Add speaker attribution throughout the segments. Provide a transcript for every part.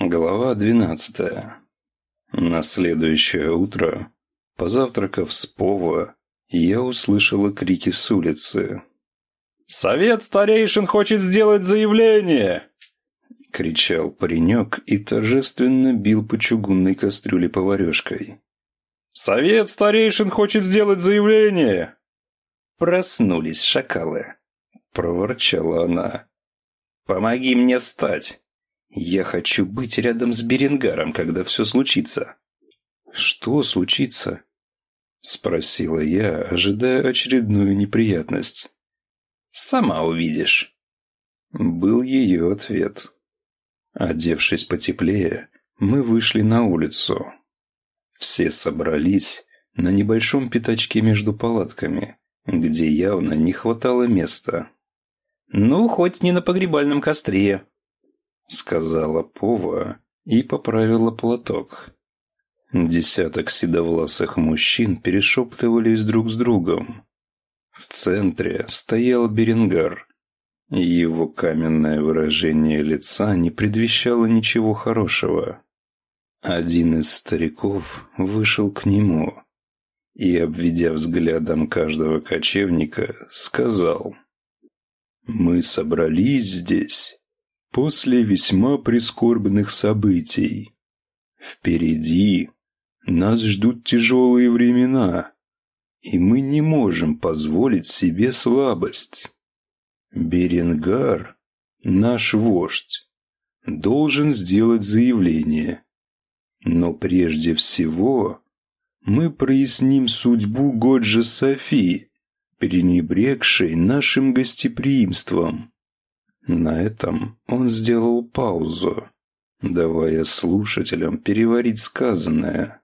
Speaker 1: Глава двенадцатая. На следующее утро, позавтракав с Пова, я услышала крики с улицы.
Speaker 2: «Совет старейшин хочет сделать заявление!»
Speaker 1: — кричал паренек и торжественно бил по чугунной кастрюле поварешкой.
Speaker 2: «Совет старейшин хочет сделать заявление!»
Speaker 1: «Проснулись шакалы!» — проворчала она. «Помоги мне встать!» Я хочу быть рядом с Беренгаром, когда все случится. Что случится? Спросила я, ожидая очередную неприятность. Сама увидишь. Был ее ответ. Одевшись потеплее, мы вышли на улицу. Все собрались на небольшом пятачке между палатками, где явно не хватало места. «Ну, хоть не на погребальном костре», сказала Пова и поправила платок. Десяток седовласых мужчин перешептывались друг с другом. В центре стоял Беренгар. Его каменное выражение лица не предвещало ничего хорошего. Один из стариков вышел к нему и, обведя взглядом каждого кочевника, сказал «Мы собрались здесь, после весьма прискорбных событий. Впереди нас ждут тяжелые времена, и мы не можем позволить себе слабость. Беренгар, наш вождь, должен сделать заявление. Но прежде всего мы проясним судьбу Годжа Софи, пренебрегшей нашим гостеприимством. На этом он сделал паузу, давая слушателям переварить сказанное.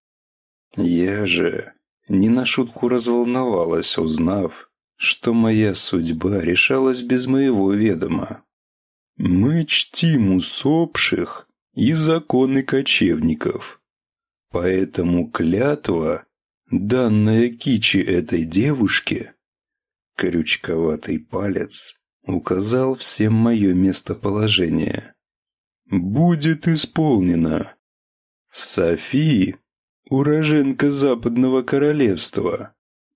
Speaker 1: Я же не на шутку разволновалась, узнав, что моя судьба решалась без моего ведома. Мы чтим усопших и законы кочевников. Поэтому клятва, данная кичи этой девушке, крючковатый палец указал всем мое местоположение. «Будет исполнено. Софи, уроженка Западного Королевства,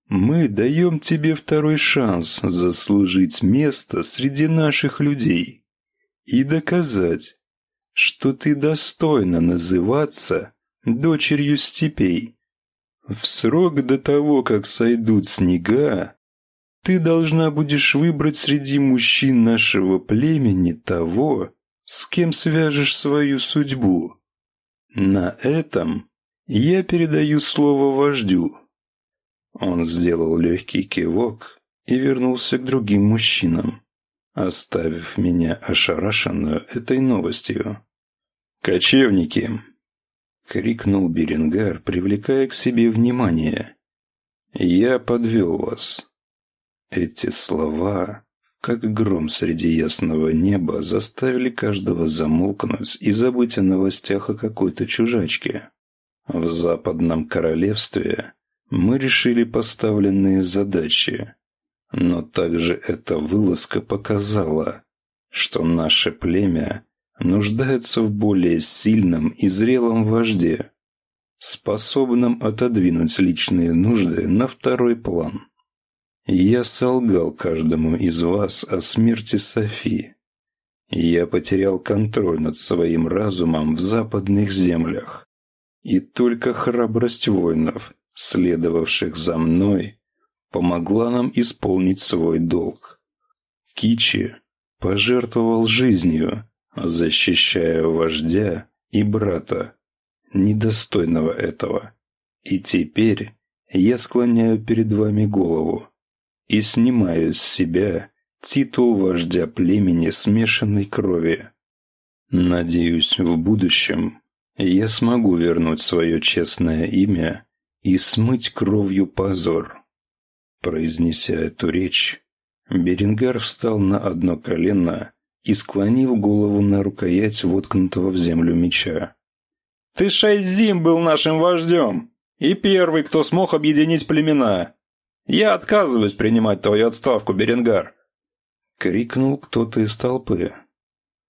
Speaker 1: мы даем тебе второй шанс заслужить место среди наших людей и доказать, что ты достойна называться дочерью степей. В срок до того, как сойдут снега, ты должна будешь выбрать среди мужчин нашего племени того, с кем свяжешь свою судьбу. На этом я передаю слово вождю». Он сделал легкий кивок и вернулся к другим мужчинам, оставив меня ошарашенную этой новостью. «Кочевники!» — крикнул Беренгар, привлекая к себе внимание. «Я подвел вас. Эти слова, как гром среди ясного неба, заставили каждого замолкнуть и забыть о новостях о какой-то чужачке. В западном королевстве мы решили поставленные задачи, но также эта вылазка показала, что наше племя нуждается в более сильном и зрелом вожде, способном отодвинуть личные нужды на второй план. Я солгал каждому из вас о смерти Софии. Я потерял контроль над своим разумом в западных землях. И только храбрость воинов, следовавших за мной, помогла нам исполнить свой долг. Кичи пожертвовал жизнью, защищая вождя и брата, недостойного этого. И теперь я склоняю перед вами голову и снимаю с себя титул вождя племени смешанной крови. Надеюсь, в будущем я смогу вернуть свое честное имя и смыть кровью позор. Произнеся эту речь, Берингар встал на одно колено и склонил голову на рукоять воткнутого в землю меча.
Speaker 2: «Ты шесть зим был нашим вождем и первый, кто смог объединить племена. «Я отказываюсь принимать твою отставку, Беренгар!»
Speaker 1: Крикнул кто-то из толпы.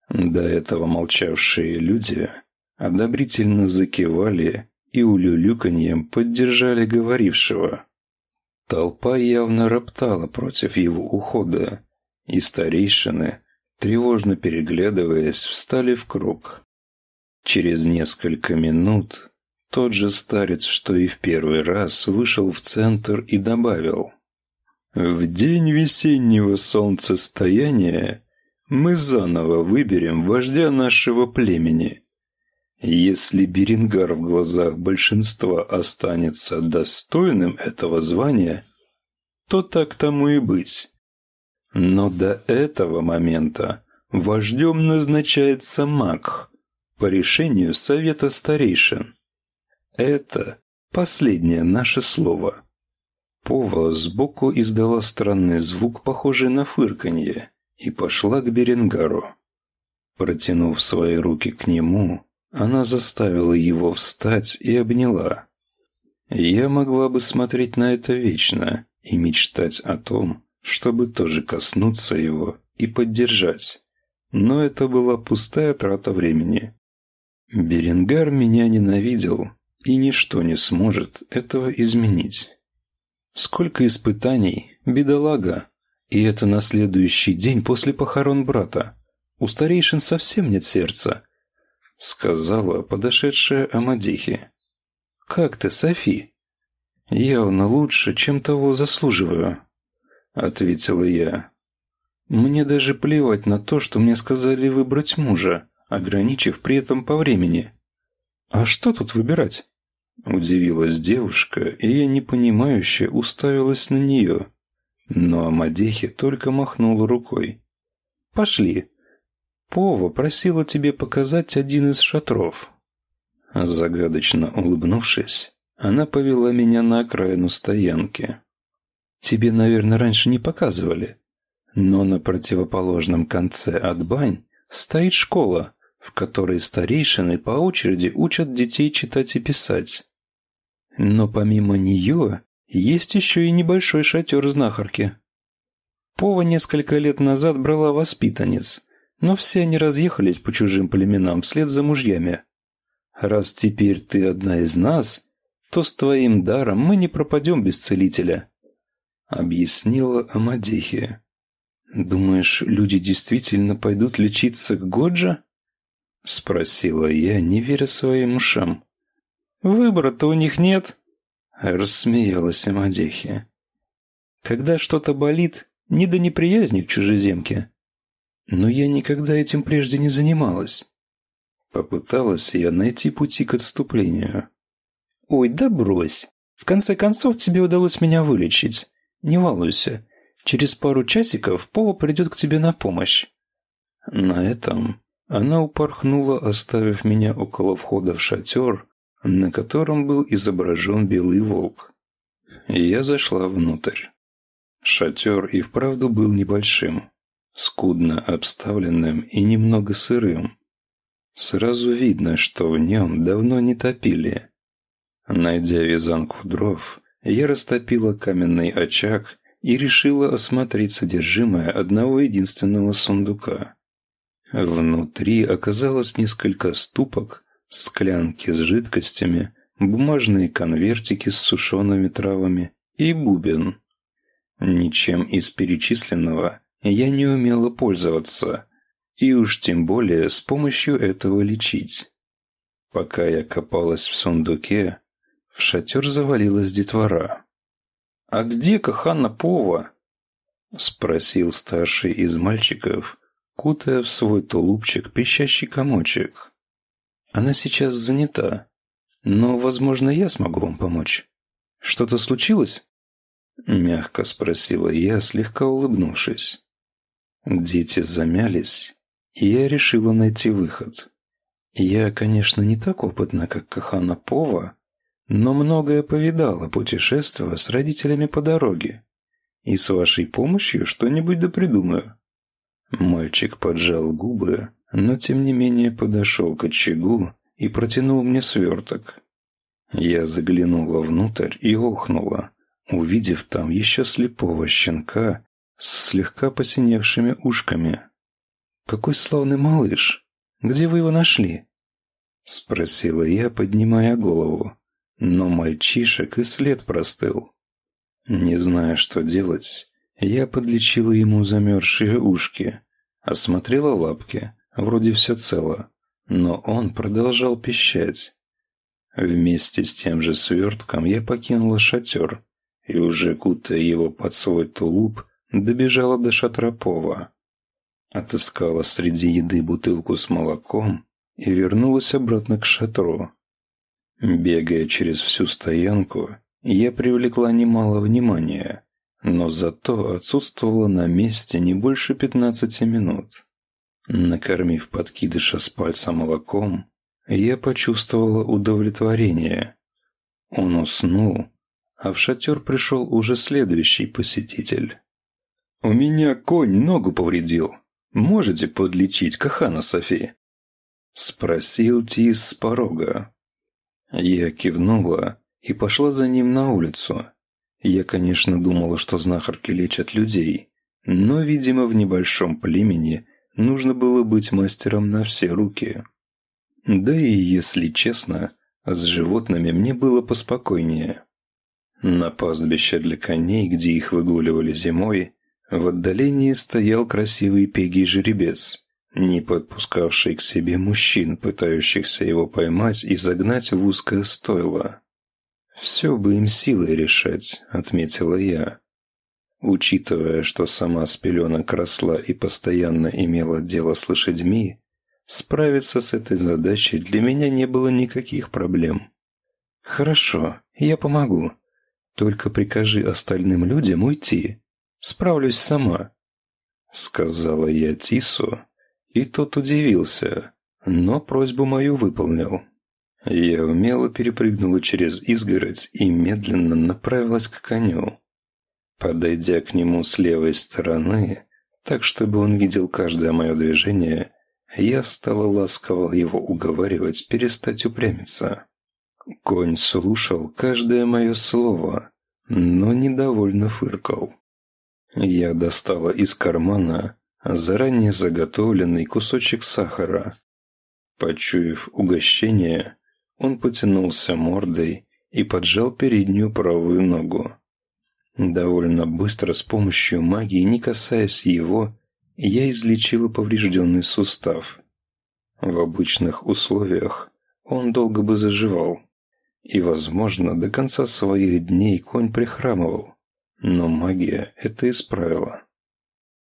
Speaker 1: До этого молчавшие люди одобрительно закивали и улюлюканьем поддержали говорившего. Толпа явно роптала против его ухода, и старейшины, тревожно переглядываясь, встали в круг. Через несколько минут тот же старец, что и в первый раз, вышел в центр и добавил. «В день весеннего солнцестояния мы заново выберем вождя нашего племени. Если Берингар в глазах большинства останется достойным этого звания, то так тому и быть. Но до этого момента вождем назначается маг по решению Совета Старейшин. Это последнее наше слово. Пова сбоку издала странный звук, похожий на фырканье, и пошла к Беренгару. Протянув свои руки к нему, она заставила его встать и обняла. Я могла бы смотреть на это вечно и мечтать о том, чтобы тоже коснуться его и поддержать. Но это была пустая трата времени. Беренгар меня ненавидел, и ничто не сможет этого изменить. Сколько испытаний, бедолага, и это на следующий день после похорон брата. У старейшин совсем нет сердца, сказала подошедшая Амадихи. «Как ты, Софи?» «Явно лучше, чем того заслуживаю», — ответила я. «Мне даже плевать на то, что мне сказали выбрать мужа, ограничив при этом по времени». «А что тут выбирать?» Удивилась девушка, и непонимающе уставилась на нее. Но Амадехи только махнула рукой. «Пошли, Пова просила тебе показать один из шатров». Загадочно улыбнувшись, она повела меня на окраину стоянки. «Тебе, наверное, раньше не показывали, но на противоположном конце от бань стоит школа, в которой старейшины по очереди учат детей читать и писать. Но помимо нее есть еще и небольшой шатер знахарки. Пова несколько лет назад брала воспитанниц, но все они разъехались по чужим племенам вслед за мужьями. Раз теперь ты одна из нас, то с твоим даром мы не пропадем без целителя», — объяснила Амадихия. «Думаешь, люди действительно пойдут лечиться к Годжа?» — спросила я, не веря своим ушам. «Выбора-то у них нет», — рассмеялась Амадихия. «Когда что-то болит, не до неприязни к чужеземке. Но я никогда этим прежде не занималась. Попыталась я найти пути к отступлению. «Ой, да брось. В конце концов, тебе удалось меня вылечить. Не волнуйся. Через пару часиков Пова придет к тебе на помощь». На этом она упорхнула, оставив меня около входа в шатер, на котором был изображен белый волк. Я зашла внутрь. Шатер и вправду был небольшим скудно обставленным и немного сырым. Сразу видно, что в нем давно не топили. Найдя вязанку дров, я растопила каменный очаг и решила осмотреть содержимое одного единственного сундука. Внутри оказалось несколько ступок, склянки с жидкостями, бумажные конвертики с сушеными травами и бубен. Ничем из перечисленного я не умела пользоваться, и уж тем более с помощью этого лечить. Пока я копалась в сундуке, в шатер завалилась детвора. «А где-ка Ханна Пова?» — спросил старший из мальчиков, кутая в свой тулупчик пищащий комочек. «Она сейчас занята, но, возможно, я смогу вам помочь. Что-то случилось?» Мягко спросила я, слегка улыбнувшись. Дети замялись, и я решила найти выход. Я, конечно, не так опытна, как Кахана Пова, но многое повидала, путешествуя с родителями по дороге. И с вашей помощью что-нибудь да придумаю. Мальчик поджал губы, но тем не менее подошел к очагу и протянул мне сверток. Я заглянула внутрь и охнула, увидев там еще слепого щенка с слегка посиневшими ушками. «Какой славный малыш! Где вы его нашли?» Спросила я, поднимая голову. Но мальчишек и след простыл. Не зная, что делать, я подлечила ему замерзшие ушки, осмотрела лапки, вроде все цело, но он продолжал пищать. Вместе с тем же свертком я покинула шатер и, уже кутая его под свой тулуп, добежала до Шатропова. Отыскала среди еды бутылку с молоком и вернулась обратно к шатру. Бегая через всю стоянку, я привлекла немало внимания, но зато отсутствовала на месте не больше пятнадцати минут. Накормив подкидыша с пальца молоком, я почувствовала удовлетворение. Он уснул, а в шатер пришел уже следующий посетитель. «У меня конь ногу повредил. Можете подлечить Кахана Софи?» Спросил Тис с порога. Я кивнула и пошла за ним на улицу. Я, конечно, думала, что знахарки лечат людей, но, видимо, в небольшом племени нужно было быть мастером на все руки. Да и, если честно, с животными мне было поспокойнее. На пастбище для коней, где их выгуливали зимой, в отдалении стоял красивый пегий жеребец не подпускавший к себе мужчин, пытающихся его поймать и загнать в узкое стойло. «Все бы им силой решать», — отметила я. Учитывая, что сама с пеленок росла и постоянно имела дело с лошадьми, справиться с этой задачей для меня не было никаких проблем. «Хорошо, я помогу. Только прикажи остальным людям уйти. Справлюсь сама», — сказала я Тису, и тот удивился, но просьбу мою выполнил. Я умело перепрыгнула через изгородь и медленно направилась к коню. Подойдя к нему с левой стороны, так чтобы он видел каждое мое движение, я стала ласково его уговаривать перестать упрямиться. Конь слушал каждое мое слово, но недовольно фыркал. Я достала из кармана заранее заготовленный кусочек сахара. Почуяв угощение, он потянулся мордой и поджал переднюю правую ногу. Довольно быстро с помощью магии, не касаясь его, я излечила поврежденный сустав. В обычных условиях он долго бы заживал, и, возможно, до конца своих дней конь прихрамывал, но магия это исправила.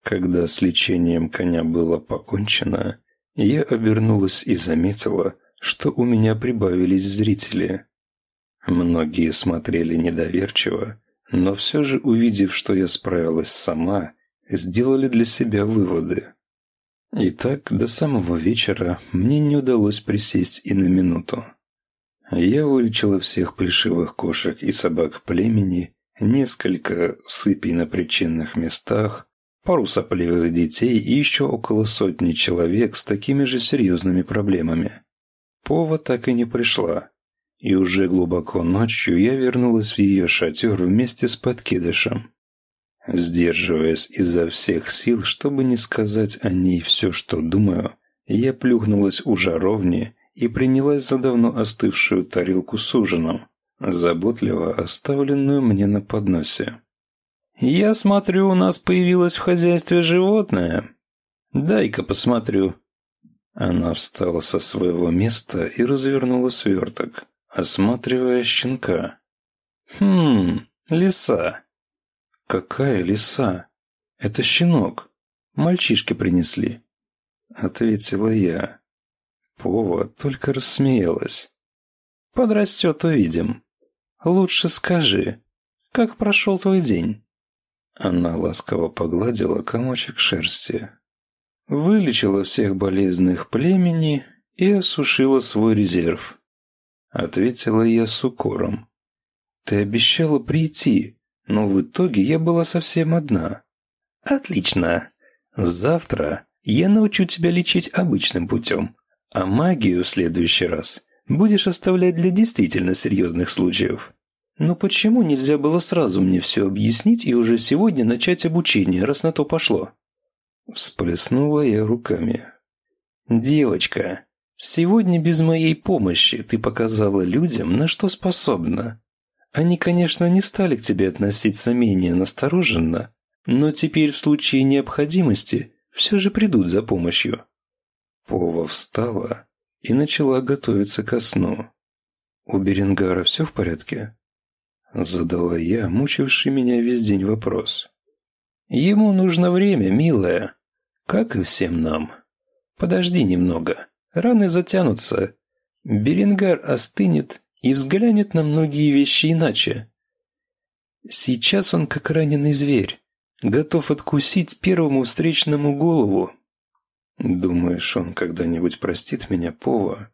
Speaker 1: Когда с лечением коня было покончено, я обернулась и заметила, что у меня прибавились зрители. Многие смотрели недоверчиво, но все же, увидев, что я справилась сама, сделали для себя выводы. И так до самого вечера мне не удалось присесть и на минуту. Я вылечила всех плешивых кошек и собак племени, несколько сыпей на причинных местах, пару сопливых детей и еще около сотни человек с такими же серьезными проблемами. Пова так и не пришла, и уже глубоко ночью я вернулась в ее шатер вместе с подкидышем. Сдерживаясь изо всех сил, чтобы не сказать о ней все, что думаю, я плюхнулась у жаровни и принялась за давно остывшую тарелку с ужином, заботливо оставленную мне на подносе. «Я смотрю, у нас появилось в хозяйстве животное. Дай-ка посмотрю». Она встала со своего места и развернула сверток, осматривая щенка. «Хм, лиса». «Какая лиса? Это щенок. Мальчишки принесли», — ответила я. Пова только рассмеялась. «Подрастет, увидим. Лучше скажи, как прошел твой день?» Она ласково погладила комочек шерсти. Вылечила всех болезных племени и осушила свой резерв. Ответила я с укором. Ты обещала прийти, но в итоге я была совсем одна. Отлично. Завтра я научу тебя лечить обычным путем, а магию в следующий раз будешь оставлять для действительно серьезных случаев. Но почему нельзя было сразу мне все объяснить и уже сегодня начать обучение, раз на то пошло? Всплеснула я руками. «Девочка, Сегодня без моей помощи ты показала людям, на что способна. Они, конечно, не стали к тебе относиться менее настороженно, но теперь в случае необходимости все же придут за помощью». Пова встала и начала готовиться ко сну. «У Берингара все в порядке?» Задала я, мучивший меня весь день вопрос. «Ему нужно время, милая, как и всем нам. Подожди немного, раны затянутся. Берингар остынет и взглянет на многие вещи иначе. Сейчас он как раненый зверь, готов откусить первому встречному голову. Думаешь, он когда-нибудь простит меня, Пова?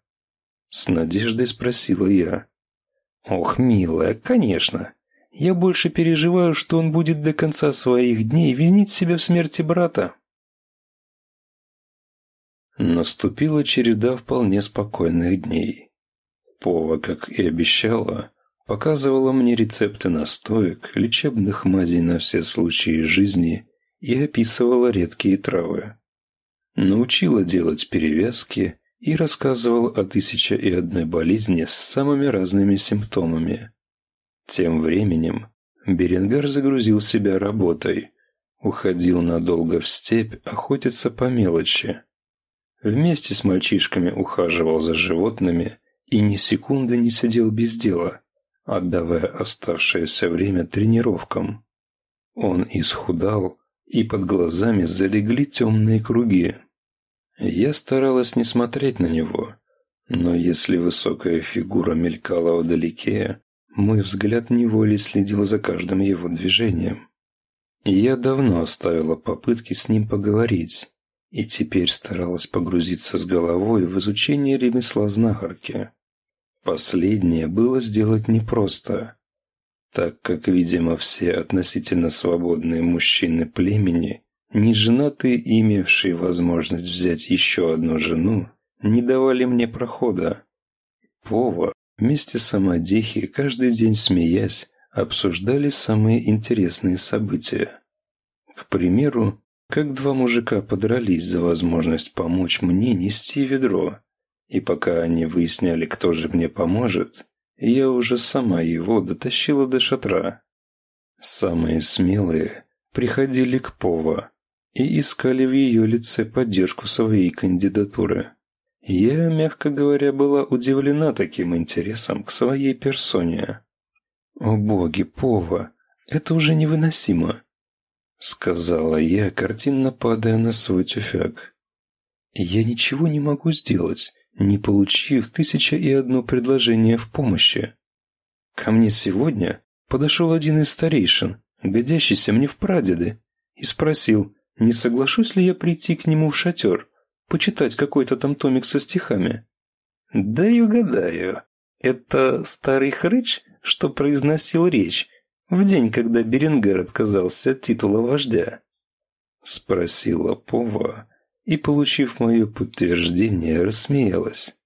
Speaker 1: С надеждой спросила я. Ох, милая, конечно. Я больше переживаю, что он будет до конца своих дней винить себя в смерти брата. Наступила череда вполне спокойных дней. Пова, как и обещала, показывала мне рецепты настоек, лечебных мазей на все случаи жизни и описывала редкие травы. Научила делать перевязки и рассказывала о тысяче и одной болезни с самыми разными симптомами. Тем временем Беренгар загрузил себя работой, уходил надолго в степь охотиться по мелочи. Вместе с мальчишками ухаживал за животными и ни секунды не сидел без дела, отдавая оставшееся время тренировкам. Он исхудал, и под глазами залегли темные круги. Я старалась не смотреть на него, но если высокая фигура мелькала вдалеке, мой взгляд неволей следил за каждым его движением. Я давно оставила попытки с ним поговорить, и теперь старалась погрузиться с головой в изучение ремесла знахарки. Последнее было сделать непросто, так как, видимо, все относительно свободные мужчины племени, не женатые и имевшие возможность взять еще одну жену, не давали мне прохода. Пова вместе с Амадихи, каждый день смеясь, обсуждали самые интересные события. К примеру, как два мужика подрались за возможность помочь мне нести ведро, и пока они выясняли, кто же мне поможет, я уже сама его дотащила до шатра. Самые смелые приходили к Пова и искали в ее лице поддержку своей кандидатуры. Я, мягко говоря, была удивлена таким интересом к своей персоне. «О боги, Пова, это уже невыносимо!» Сказала я, картинно падая на свой тюфяк. «Я ничего не могу сделать не получив тысяча и одно предложение в помощи. Ко мне сегодня подошел один из старейшин, годящийся мне в прадеды, и спросил, не соглашусь ли я прийти к нему в шатер, почитать какой-то там томик со стихами. Да и угадаю, это старый хрыч, что произносил речь в день, когда Беренгар отказался от титула вождя? Спросила Пова, и, получив мое подтверждение, рассмеялась.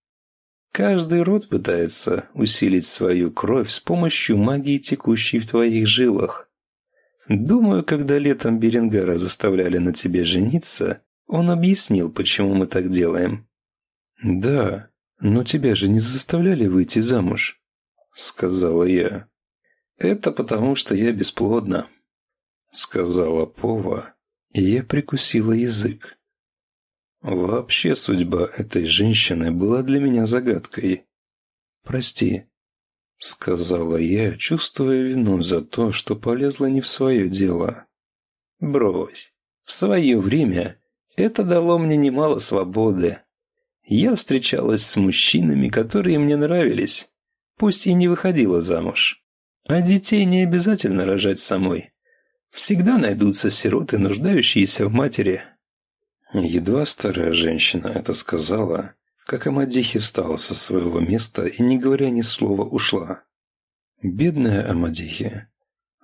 Speaker 1: Каждый род пытается усилить свою кровь с помощью магии, текущей в твоих жилах. Думаю, когда летом Беренгара заставляли на тебе жениться, он объяснил, почему мы так делаем. «Да, но тебя же не заставляли выйти замуж», — сказала я. «Это потому, что я бесплодна», — сказала Пова, и я прикусила язык. Вообще судьба этой женщины была для меня загадкой. «Прости», — сказала я, чувствуя вину за то, что полезла не в свое дело. «Брось. В свое время это дало мне немало свободы. Я встречалась с мужчинами, которые мне нравились, пусть и не выходила замуж. А детей не обязательно рожать самой. Всегда найдутся сироты, нуждающиеся в матери, Едва старая женщина это сказала, как Амадихи встала со своего места и, не говоря ни слова, ушла. «Бедная Амадихи!»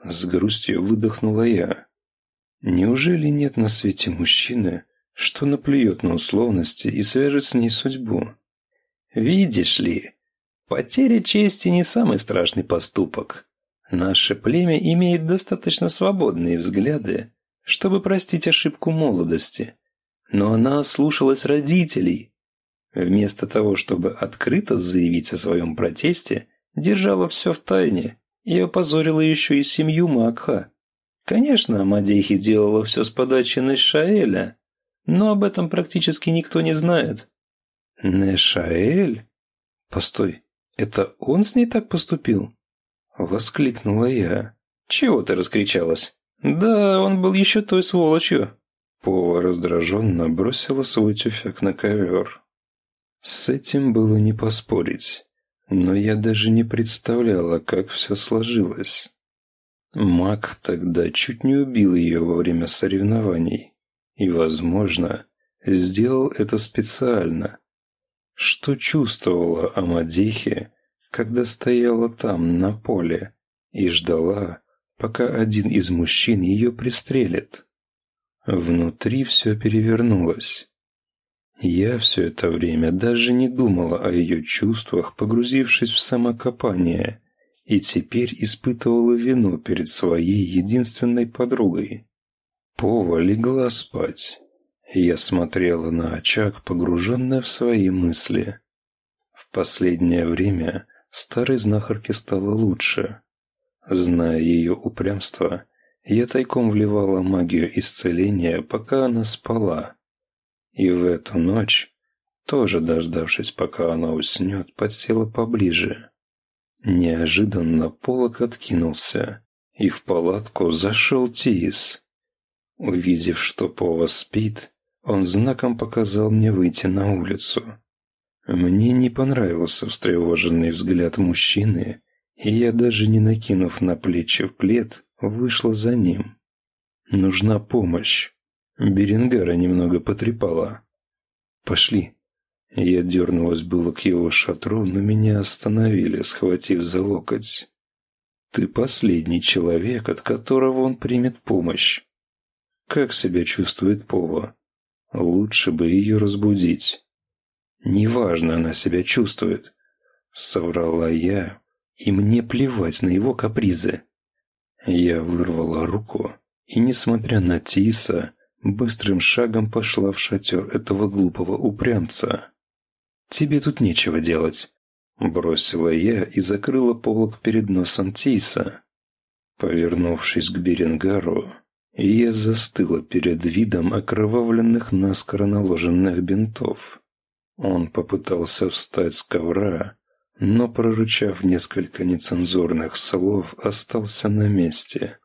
Speaker 1: С грустью выдохнула я. «Неужели нет на свете мужчины, что наплюет на условности и свяжет с ней судьбу?» «Видишь ли, потеря чести не самый страшный поступок. Наше племя имеет достаточно свободные взгляды, чтобы простить ошибку молодости» но она слушалась родителей. вместо того, чтобы открыто заявить о своем протесте, держала все в тайне и опозорила еще и семью Макха. Конечно, Мадейхи делала все с подачи Нешаэля, но об этом практически никто не знает. Нешаэль? Постой, это он с ней так поступил? Воскликнула я. Чего ты раскричалась? Да, он был еще той сволочью. Пова раздраженно бросила свой тюфяк на ковер. С этим было не поспорить, но я даже не представляла, как все сложилось. Мак тогда чуть не убил ее во время соревнований. И, возможно, сделал это специально. Что чувствовала Амадихе, когда стояла там, на поле, и ждала, пока один из мужчин ее пристрелит? Внутри все перевернулось. Я все это время даже не думала о ее чувствах, погрузившись в самокопание – и теперь испытывала вину перед своей единственной подругой. Пова легла спать. Я смотрела на очаг, погруженная в свои мысли. В последнее время старой знахарке стало лучше. Зная ее упрямство, я тайком вливала магию исцеления, пока она спала. И в эту ночь, тоже дождавшись, пока она уснет, подсела поближе. Неожиданно полок откинулся, и в палатку зашел Тиис. Увидев, что Пова спит, он знаком показал мне выйти на улицу. Мне не понравился встревоженный взгляд мужчины, и я, даже не накинув на плечи плед, вышла за ним. Нужна помощь. Беренгара немного потрепала. «Пошли», я дернулась было к его шатру, но меня остановили, схватив за локоть. «Ты последний человек, от которого он примет помощь. Как себя чувствует Пова? Лучше бы ее разбудить». «Неважно, она себя чувствует», — соврала я, и мне плевать на его капризы. Я вырвала руку и, несмотря на Тиса, быстрым шагом пошла в шатер этого глупого упрямца. «Тебе тут нечего делать», — бросила я и закрыла полок перед носом Тиса. Повернувшись к Беренгару, я застыла перед видом окровавленных наскоро наложенных бинтов. Он попытался встать с ковра, но, прорычав несколько нецензурных слов, остался на месте.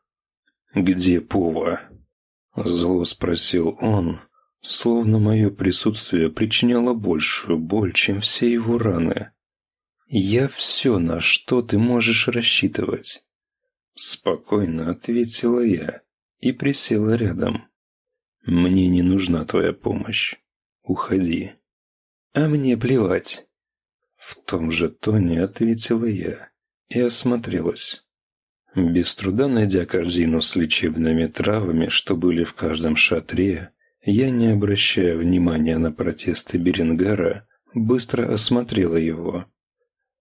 Speaker 1: «Где Пова?» Зло спросил он, Словно мое присутствие причиняло большую боль, чем все его раны. «Я все, на что ты можешь рассчитывать». Спокойно ответила я и присела рядом. «Мне не нужна твоя помощь. Уходи». «А мне плевать». В том же тоне ответила я и осмотрелась. Без труда найдя корзину с лечебными травами, что были в каждом шатре, я, не обращая внимания на протесты Берингара, быстро осмотрела его.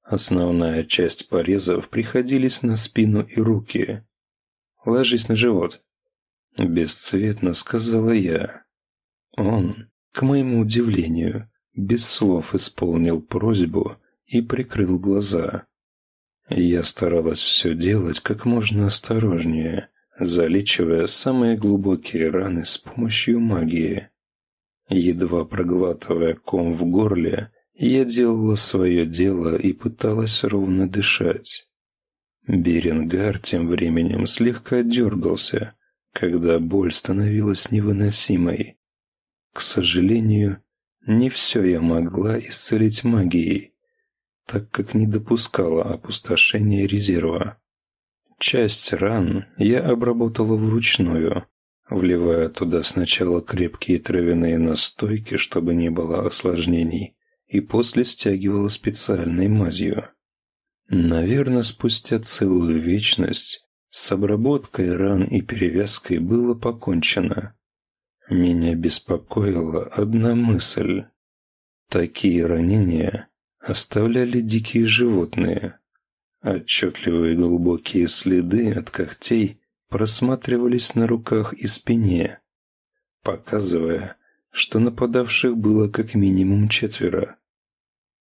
Speaker 1: Основная часть порезов приходились на спину и руки. «Ложись на живот», – бесцветно сказала я. Он, к моему удивлению, без слов исполнил просьбу и прикрыл глаза. Я старалась все делать как можно осторожнее, залечивая самые глубокие раны с помощью магии. Едва проглатывая ком в горле, я делала свое дело и пыталась ровно дышать. Беренгар тем временем слегка дергался, когда боль становилась невыносимой. К сожалению, не все я могла исцелить магией, так как не допускала опустошения резерва. Часть ран я обработала вручную, вливая туда сначала крепкие травяные настойки, чтобы не было осложнений, и после стягивала специальной мазью. Наверное, спустя целую вечность с обработкой ран и перевязкой было покончено. Меня беспокоила одна мысль. Такие ранения оставляли дикие животные, Отчетливые глубокие следы от когтей просматривались на руках и спине, показывая, что нападавших было как минимум четверо.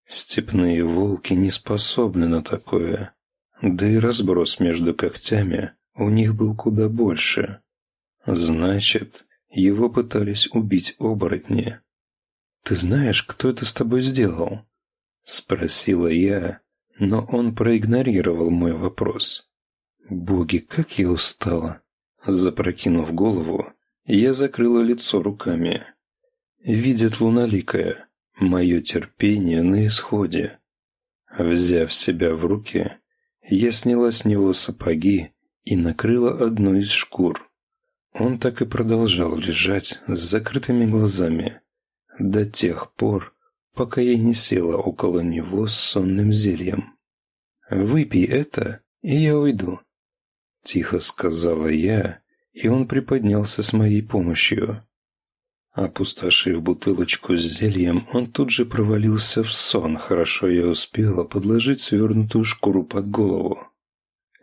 Speaker 1: Степные волки не способны на такое, да и разброс между когтями у них был куда больше. Значит, его пытались убить оборотни. «Ты знаешь, кто это с тобой сделал?» Спросила я, но он проигнорировал мой вопрос. «Боги, как я устала!» Запрокинув голову, я закрыла лицо руками. Видит луналикая, мое терпение на исходе. Взяв себя в руки, я сняла с него сапоги и накрыла одну из шкур. Он так и продолжал лежать с закрытыми глазами до тех пор, пока я не села около него с сонным зельем. «Выпей это, и я уйду», — тихо сказала я, и он приподнялся с моей помощью. Опустошив бутылочку с зельем, он тут же провалился в сон, хорошо я успела подложить свернутую шкуру под голову.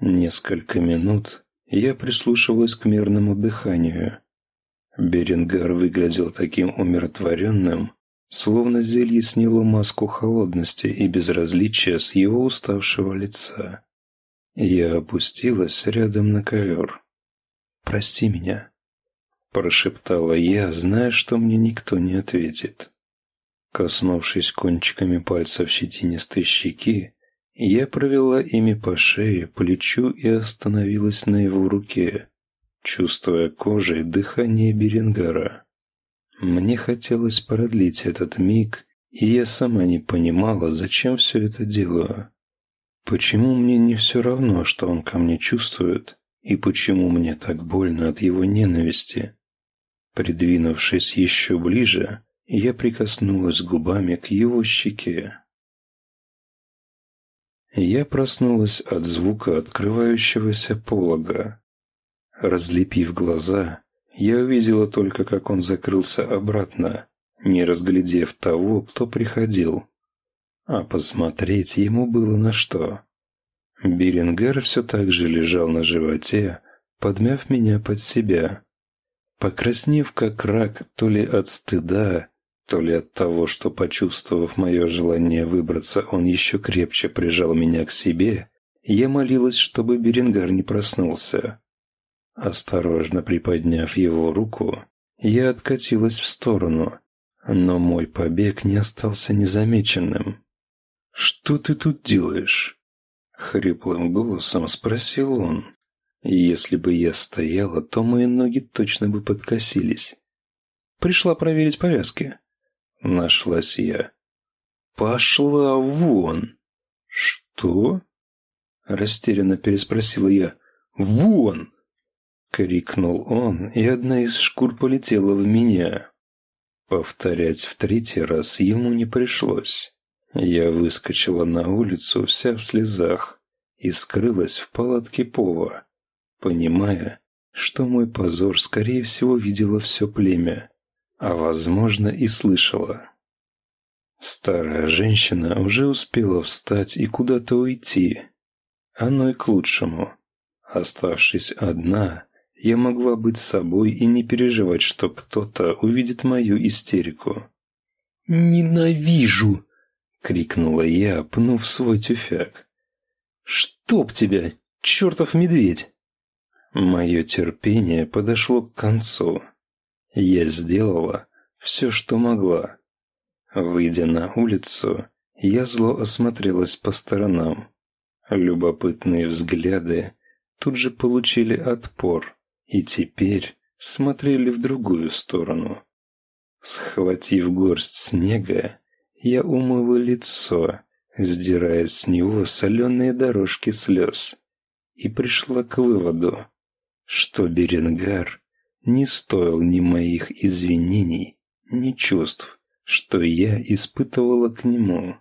Speaker 1: Несколько минут я прислушивалась к мирному дыханию. Беренгар выглядел таким умиротворенным, словно зелье сняло маску холодности и безразличия с его уставшего лица. Я опустилась рядом на ковер. «Прости меня», – прошептала я, зная, что мне никто не ответит. Коснувшись кончиками пальцев щетинистой щеки, я провела ими по шее, плечу и остановилась на его руке, чувствуя кожей дыхание Беренгара. Мне хотелось продлить этот миг, и я сама не понимала, зачем все это делаю. Почему мне не все равно, что он ко мне чувствует, и почему мне так больно от его ненависти? Придвинувшись еще ближе, я прикоснулась губами к его щеке. Я проснулась от звука открывающегося полога. Разлепив глаза, я увидела только, как он закрылся обратно, не разглядев того, кто приходил. А посмотреть ему было на что. Берингер все так же лежал на животе, подмяв меня под себя. Покраснев как рак то ли от стыда, то ли от того, что, почувствовав мое желание выбраться, он еще крепче прижал меня к себе, я молилась, чтобы Берингар не проснулся. Осторожно приподняв его руку, я откатилась в сторону, но мой побег не остался незамеченным. «Что ты тут делаешь?» Хриплым голосом спросил он. Если бы я стояла, то мои ноги точно бы подкосились. Пришла проверить повязки. Нашлась я. «Пошла вон!» «Что?» Растерянно переспросила я. «Вон!» Крикнул он, и одна из шкур полетела в меня. Повторять в третий раз ему не пришлось. Я выскочила на улицу вся в слезах и скрылась в палатке Пова, понимая, что мой позор, скорее всего, видела все племя, а, возможно, и слышала. Старая женщина уже успела встать и куда-то уйти. Оно и к лучшему. Оставшись одна, я могла быть собой и не переживать, что кто-то увидит мою истерику. «Ненавижу!» крикнула я, пнув свой тюфяк. «Чтоб тебя, чертов медведь!» Мое терпение подошло к концу. Я сделала все, что могла. Выйдя на улицу, я зло осмотрелась по сторонам. Любопытные взгляды тут же получили отпор и теперь смотрели в другую сторону. Схватив горсть снега, я умыла лицо, сдирая с него соленые дорожки слез, и пришла к выводу, что Беренгар не стоил ни моих извинений, ни чувств, что я испытывала к нему.